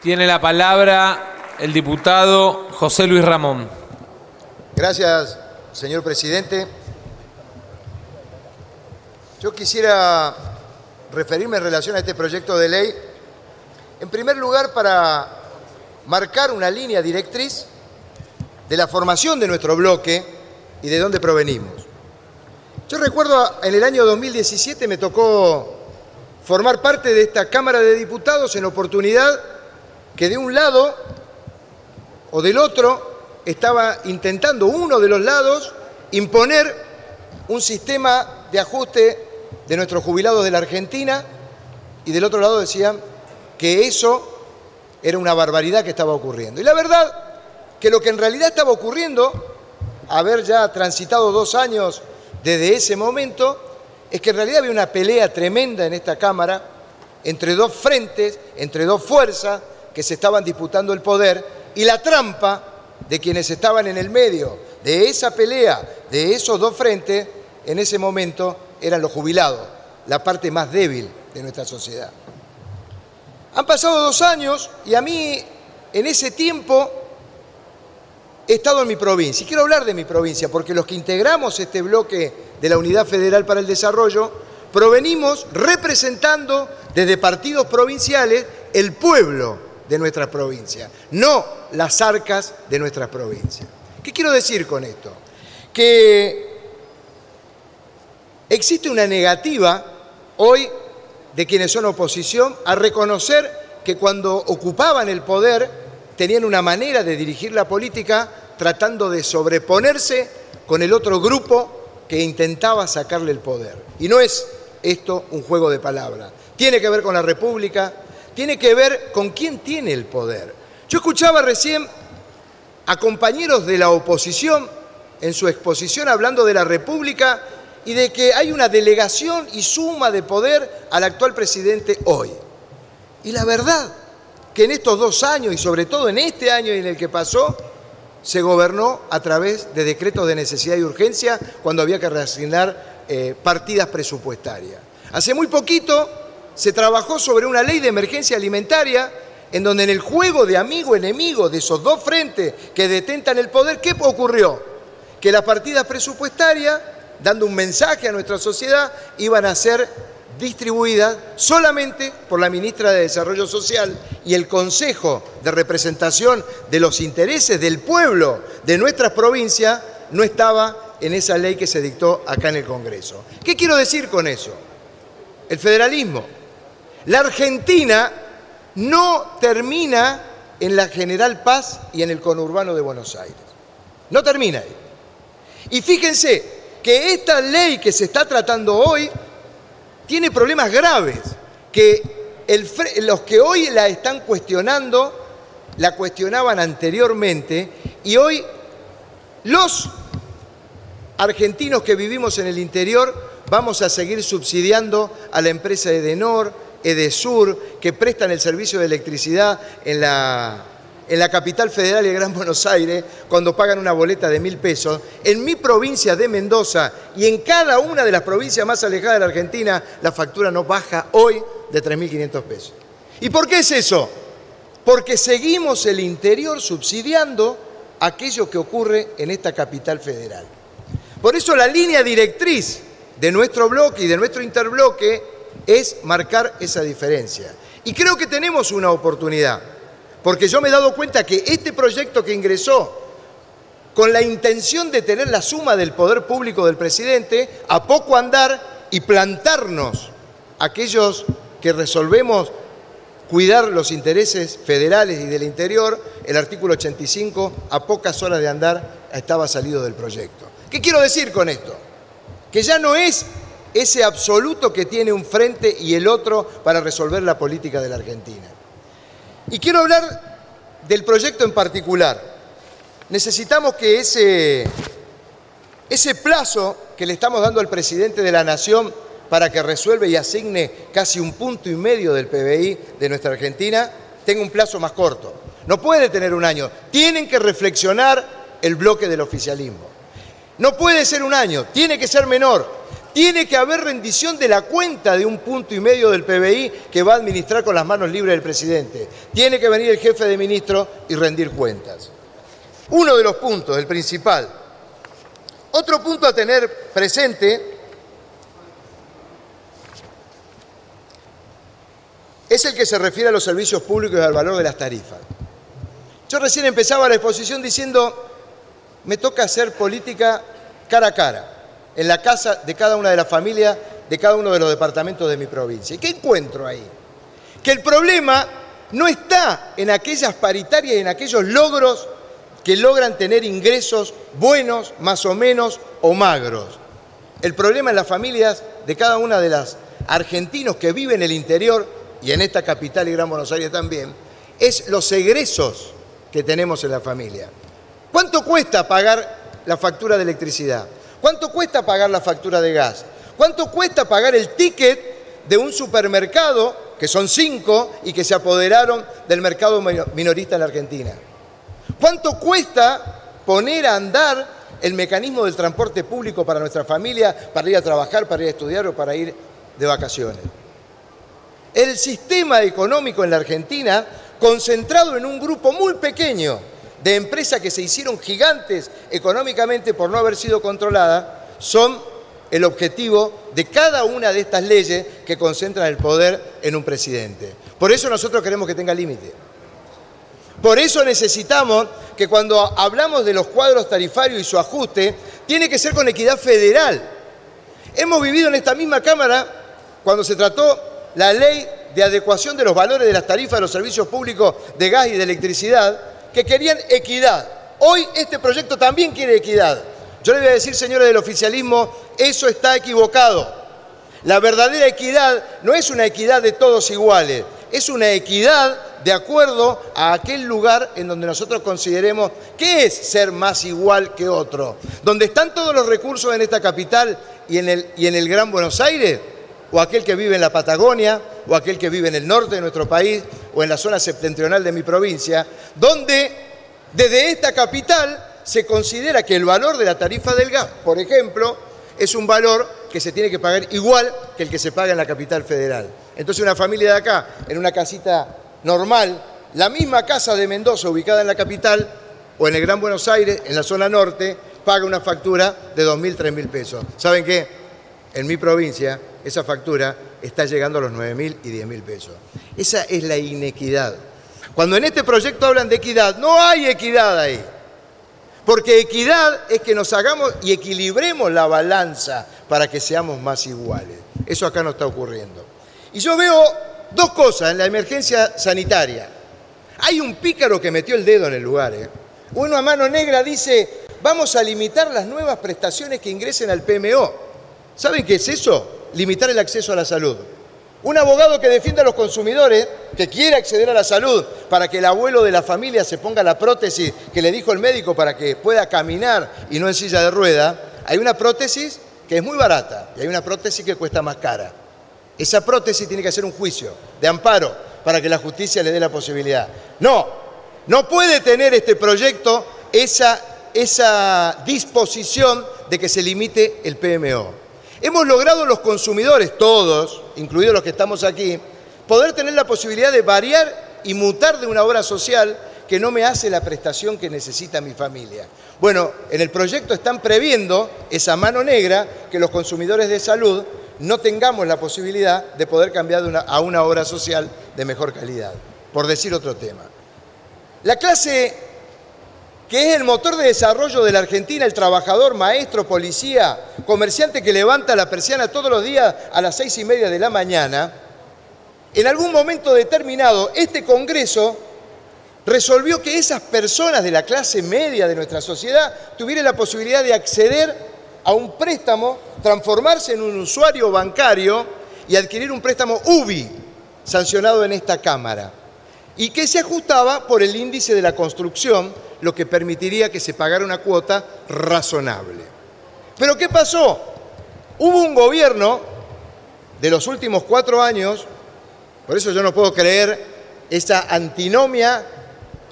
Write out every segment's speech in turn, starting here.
Tiene la palabra el diputado José Luis Ramón. Gracias, señor presidente. Yo quisiera referirme en relación a este proyecto de ley, en primer lugar para marcar una línea directriz de la formación de nuestro bloque y de dónde provenimos. Yo recuerdo en el año 2017 me tocó formar parte de esta Cámara de Diputados en oportunidad que de un lado o del otro estaba intentando uno de los lados imponer un sistema de ajuste de nuestros jubilados de la Argentina y del otro lado decían que eso era una barbaridad que estaba ocurriendo. Y la verdad que lo que en realidad estaba ocurriendo, haber ya transitado dos años desde ese momento, es que en realidad había una pelea tremenda en esta Cámara entre dos frentes, entre dos fuerzas que se estaban disputando el poder y la trampa de quienes estaban en el medio de esa pelea, de esos dos frentes, en ese momento eran los jubilados, la parte más débil de nuestra sociedad. Han pasado dos años y a mí en ese tiempo he estado en mi provincia. Y quiero hablar de mi provincia porque los que integramos este bloque de la Unidad Federal para el Desarrollo provenimos representando desde partidos provinciales el pueblo de nuestra provincia, no las arcas de nuestra provincia. ¿Qué quiero decir con esto? Que existe una negativa hoy de quienes son oposición a reconocer que cuando ocupaban el poder tenían una manera de dirigir la política tratando de sobreponerse con el otro grupo que intentaba sacarle el poder. Y no es esto un juego de palabras. Tiene que ver con la República, tiene que ver con quién tiene el poder. Yo escuchaba recién a compañeros de la oposición en su exposición hablando de la República y de que hay una delegación y suma de poder al actual presidente hoy. Y la verdad que en estos dos años y sobre todo en este año en el que pasó, se gobernó a través de decretos de necesidad y urgencia cuando había que reasignar eh, partidas presupuestarias. Hace muy poquito se trabajó sobre una ley de emergencia alimentaria en donde en el juego de amigo-enemigo de esos dos frentes que detentan el poder, ¿qué ocurrió? Que las partidas presupuestarias, dando un mensaje a nuestra sociedad, iban a ser distribuidas solamente por la ministra de Desarrollo Social y el Consejo de Representación de los Intereses del Pueblo de nuestras provincias no estaba en esa ley que se dictó acá en el Congreso. ¿Qué quiero decir con eso? El federalismo la Argentina no termina en la General Paz y en el conurbano de Buenos Aires. No termina ahí. Y fíjense que esta ley que se está tratando hoy tiene problemas graves, que los que hoy la están cuestionando, la cuestionaban anteriormente, y hoy los argentinos que vivimos en el interior vamos a seguir subsidiando a la empresa Edenor, Edesur, que prestan el servicio de electricidad en la, en la capital federal y el Gran Buenos Aires, cuando pagan una boleta de mil pesos. En mi provincia de Mendoza y en cada una de las provincias más alejadas de la Argentina, la factura no baja hoy de 3.500 pesos. ¿Y por qué es eso? Porque seguimos el interior subsidiando aquello que ocurre en esta capital federal. Por eso la línea directriz de nuestro bloque y de nuestro interbloque es marcar esa diferencia. Y creo que tenemos una oportunidad, porque yo me he dado cuenta que este proyecto que ingresó con la intención de tener la suma del poder público del presidente, a poco andar y plantarnos aquellos que resolvemos cuidar los intereses federales y del interior, el artículo 85, a pocas horas de andar, estaba salido del proyecto. ¿Qué quiero decir con esto? Que ya no es ese absoluto que tiene un frente y el otro para resolver la política de la Argentina. Y quiero hablar del proyecto en particular. Necesitamos que ese, ese plazo que le estamos dando al presidente de la Nación para que resuelva y asigne casi un punto y medio del PBI de nuestra Argentina, tenga un plazo más corto. No puede tener un año. Tienen que reflexionar el bloque del oficialismo. No puede ser un año, tiene que ser menor Tiene que haber rendición de la cuenta de un punto y medio del PBI que va a administrar con las manos libres del presidente. Tiene que venir el jefe de ministro y rendir cuentas. Uno de los puntos, el principal. Otro punto a tener presente es el que se refiere a los servicios públicos y al valor de las tarifas. Yo recién empezaba la exposición diciendo, me toca hacer política cara a cara en la casa de cada una de las familias de cada uno de los departamentos de mi provincia. ¿Y qué encuentro ahí? Que el problema no está en aquellas paritarias y en aquellos logros que logran tener ingresos buenos, más o menos, o magros. El problema en las familias de cada una de las argentinos que viven en el interior y en esta capital y Gran Buenos Aires también, es los egresos que tenemos en la familia. ¿Cuánto cuesta pagar la factura de electricidad? ¿Cuánto cuesta pagar la factura de gas? ¿Cuánto cuesta pagar el ticket de un supermercado, que son cinco, y que se apoderaron del mercado minorista en la Argentina? ¿Cuánto cuesta poner a andar el mecanismo del transporte público para nuestra familia, para ir a trabajar, para ir a estudiar o para ir de vacaciones? El sistema económico en la Argentina, concentrado en un grupo muy pequeño de empresas que se hicieron gigantes económicamente por no haber sido controladas, son el objetivo de cada una de estas leyes que concentran el poder en un presidente. Por eso nosotros queremos que tenga límite. Por eso necesitamos que cuando hablamos de los cuadros tarifarios y su ajuste, tiene que ser con equidad federal. Hemos vivido en esta misma Cámara, cuando se trató la ley de adecuación de los valores de las tarifas de los servicios públicos de gas y de electricidad, que querían equidad. Hoy este proyecto también quiere equidad. Yo le voy a decir, señores del oficialismo, eso está equivocado. La verdadera equidad no es una equidad de todos iguales, es una equidad de acuerdo a aquel lugar en donde nosotros consideremos qué es ser más igual que otro. Donde están todos los recursos en esta capital y en el, y en el Gran Buenos Aires, o aquel que vive en la Patagonia, o aquel que vive en el norte de nuestro país, o en la zona septentrional de mi provincia, donde desde esta capital se considera que el valor de la tarifa del gas, por ejemplo, es un valor que se tiene que pagar igual que el que se paga en la capital federal. Entonces una familia de acá, en una casita normal, la misma casa de Mendoza ubicada en la capital o en el Gran Buenos Aires, en la zona norte, paga una factura de 2.000, 3.000 pesos. ¿Saben qué? En mi provincia esa factura está llegando a los 9.000 y 10.000 pesos. Esa es la inequidad. Cuando en este proyecto hablan de equidad, no hay equidad ahí. Porque equidad es que nos hagamos y equilibremos la balanza para que seamos más iguales. Eso acá no está ocurriendo. Y yo veo dos cosas en la emergencia sanitaria. Hay un pícaro que metió el dedo en el lugar. ¿eh? Uno a mano negra dice, vamos a limitar las nuevas prestaciones que ingresen al PMO. ¿Saben qué es eso? Limitar el acceso a la salud. Un abogado que defienda a los consumidores, que quiere acceder a la salud para que el abuelo de la familia se ponga la prótesis que le dijo el médico para que pueda caminar y no en silla de rueda, hay una prótesis que es muy barata y hay una prótesis que cuesta más cara. Esa prótesis tiene que hacer un juicio de amparo para que la justicia le dé la posibilidad. No, no puede tener este proyecto esa, esa disposición de que se limite el PMO. Hemos logrado los consumidores, todos, incluidos los que estamos aquí, poder tener la posibilidad de variar y mutar de una obra social que no me hace la prestación que necesita mi familia. Bueno, en el proyecto están previendo esa mano negra que los consumidores de salud no tengamos la posibilidad de poder cambiar a una obra social de mejor calidad, por decir otro tema. La clase que es el motor de desarrollo de la Argentina, el trabajador, maestro, policía, comerciante que levanta la persiana todos los días a las seis y media de la mañana, en algún momento determinado, este Congreso resolvió que esas personas de la clase media de nuestra sociedad tuvieran la posibilidad de acceder a un préstamo, transformarse en un usuario bancario y adquirir un préstamo UBI, sancionado en esta Cámara, y que se ajustaba por el índice de la construcción lo que permitiría que se pagara una cuota razonable. Pero ¿qué pasó? Hubo un gobierno de los últimos cuatro años, por eso yo no puedo creer esa antinomia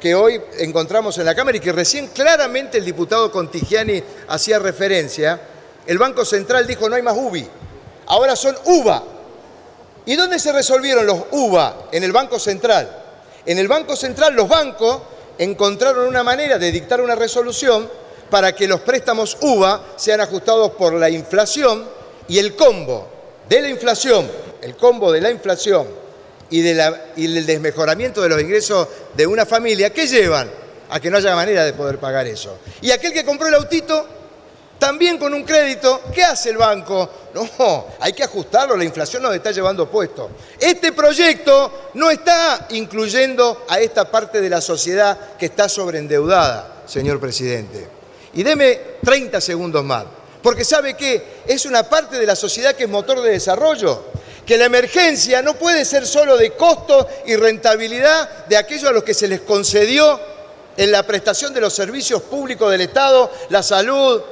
que hoy encontramos en la Cámara y que recién claramente el diputado Contigiani hacía referencia, el Banco Central dijo no hay más UBI, ahora son UVA. ¿Y dónde se resolvieron los UVA? En el Banco Central. En el Banco Central los bancos encontraron una manera de dictar una resolución para que los préstamos UVA sean ajustados por la inflación y el combo de la inflación, el combo de la inflación y, del desmejoramiento de los ingresos de una familia, ¿qué llevan? A que no haya manera de poder pagar eso. Y aquel que compró el autito, también con un crédito, ¿qué hace el banco? No, hay que ajustarlo, la inflación nos está llevando puesto. Este proyecto no está incluyendo a esta parte de la sociedad que está sobreendeudada, señor presidente. Y deme 30 segundos más. Porque sabe que es una parte de la sociedad que es motor de desarrollo, que la emergencia no puede ser solo de costo y rentabilidad de aquellos a los que se les concedió en la prestación de los servicios públicos del Estado, la salud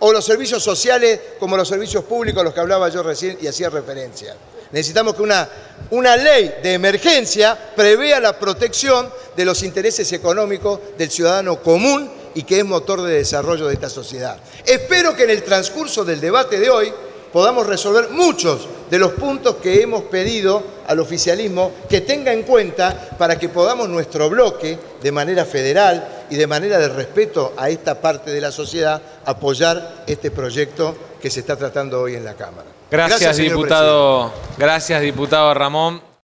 o los servicios sociales como los servicios públicos a los que hablaba yo recién y hacía referencia. Necesitamos que una, una ley de emergencia prevea la protección de los intereses económicos del ciudadano común y que es motor de desarrollo de esta sociedad. Espero que en el transcurso del debate de hoy podamos resolver muchos de los puntos que hemos pedido al oficialismo que tenga en cuenta para que podamos nuestro bloque, de manera federal y de manera de respeto a esta parte de la sociedad, apoyar este proyecto que se está tratando hoy en la Cámara. Gracias, diputado. Gracias, diputado Ramón.